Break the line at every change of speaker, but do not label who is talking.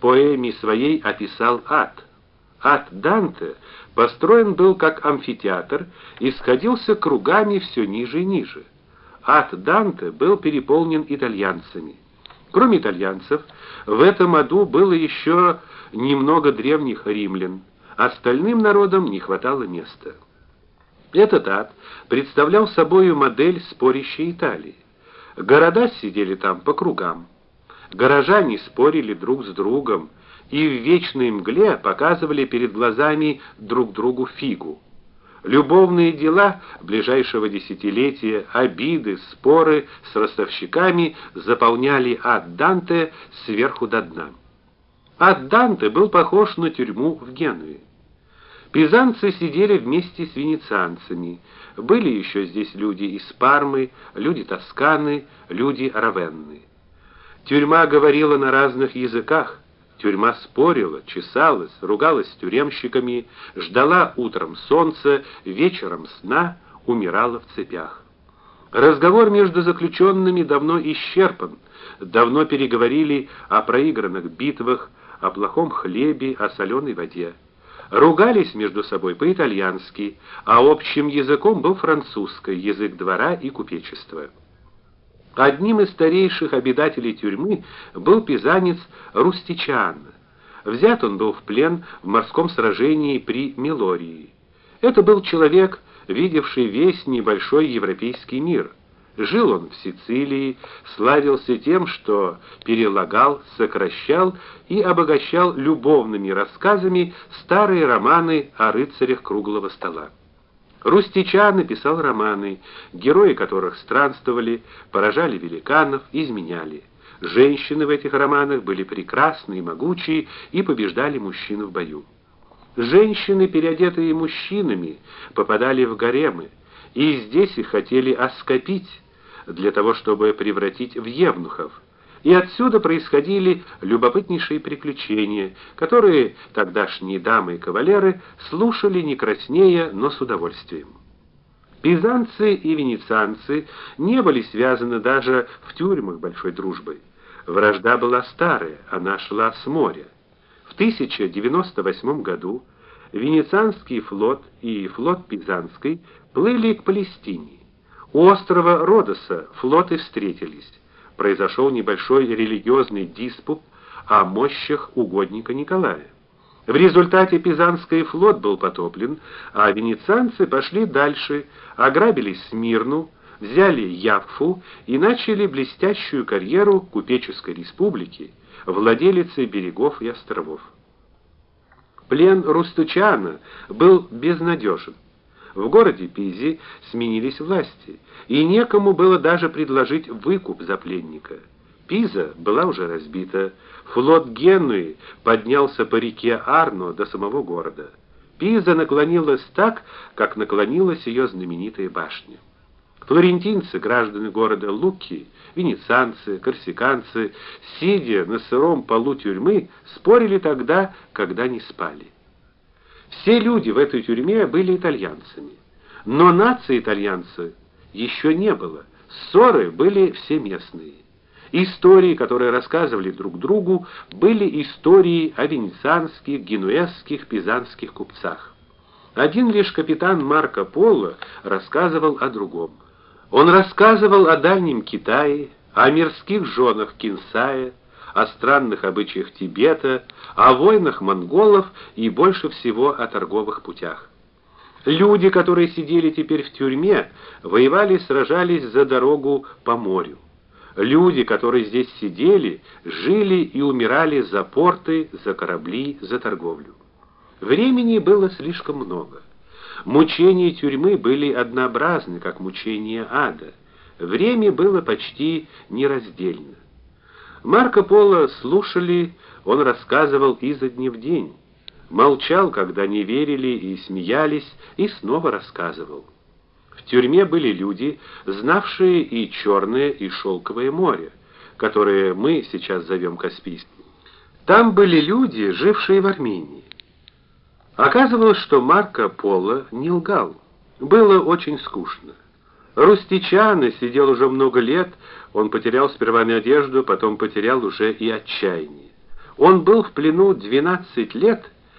поэме своей описал ад. Ад Данте построен был как амфитеатр и сходился кругами все ниже и ниже. Ад Данте был переполнен итальянцами. Кроме итальянцев, в этом аду было еще немного древних римлян. Остальным народам не хватало места. Этот ад представлял собою модель спорящей Италии. Города сидели там по кругам. Горожане спорили друг с другом и в вечной мгле показывали перед глазами друг другу фигу. Любовные дела ближайшего десятилетия, обиды, споры с ростовщиками заполняли ад Данте сверху до дна. Ад Данте был похож на тюрьму в Генуе. Пизанцы сидели вместе с венецианцами. Были еще здесь люди из Пармы, люди Тосканы, люди Равенны. Тюрьма говорила на разных языках. Тюрьма спорила, чесалась, ругалась с тюремщиками, ждала утром солнца, вечером сна, умирала в цепях. Разговор между заключенными давно исчерпан. Давно переговорили о проигранных битвах, о плохом хлебе, о соленой воде. Ругались между собой по-итальянски, а общим языком был французский, язык двора и купечества. Одним из старейших обитателей тюрьмы был пизанец Рустичан. Взят он был в плен в морском сражении при Милории. Это был человек, видевший весь небольшой европейский мир. Жил он в Сицилии, славился тем, что перелагал, сокращал и обогащал любовными рассказами старые романы о рыцарях круглого стола. Рустича написал романы, герои которых странствовали, поражали великанов, изменяли. Женщины в этих романах были прекрасны и могучие и побеждали мужчин в бою. Женщины, переодетые мужчинами, попадали в гаремы, и здесь их хотели оскопить для того, чтобы превратить в евнухов. И отсюда происходили любопытнейшие приключения, которые тогдашние дамы и кавалеры слушали не краснея, но с удовольствием. Пизанцы и венецианцы не были связаны даже в тюрьмах большой дружбой. Вражда была старая, она шла с моря. В 1098 году венецианский флот и флот пизанский плыли к Палестине. У острова Родоса флоты встретились произошел небольшой религиозный диспут о мощах угодника Николая. В результате Пизанский флот был потоплен, а венецианцы пошли дальше, ограбили Смирну, взяли Яффу и начали блестящую карьеру купеческой республики, владелицы берегов и островов. Плен Рустучана был безнадежен. В городе Пизе сменились власти, и некому было даже предложить выкуп за пленника. Пиза была уже разбита, флот Генуи поднялся по реке Арно до самого города. Пиза наклонилась так, как наклонилась ее знаменитая башня. Флорентинцы, граждане города Луки, венецианцы, корсиканцы, сидя на сыром полу тюрьмы, спорили тогда, когда не спали. Все люди в этой тюрьме были итальянцами. Но нации итальянцев еще не было. Ссоры были все местные. Истории, которые рассказывали друг другу, были истории о венецианских, генуэзских, пизанских купцах. Один лишь капитан Марко Поло рассказывал о другом. Он рассказывал о дальнем Китае, о мирских женах Кинсая, о странных обычаях Тибета, о войнах монголов и больше всего о торговых путях. Люди, которые сидели теперь в тюрьме, воевали, сражались за дорогу по морю. Люди, которые здесь сидели, жили и умирали за порты, за корабли, за торговлю. Времени было слишком много. Мучения тюрьмы были однообразны, как мучения ада. Время было почти нераздельно. Марко Поло слушали, он рассказывал изо дня в день. Молчал, когда не верили и смеялись, и снова рассказывал. В тюрьме были люди, знавшие и черное, и шелковое море, которое мы сейчас зовем Каспийским. Там были люди, жившие в Армении. Оказывалось, что Марко Поло не лгал. Было очень скучно. Рустичаны сидел уже много лет, он потерял сперва надежду, потом потерял уже и отчаяние. Он был в плену 12 лет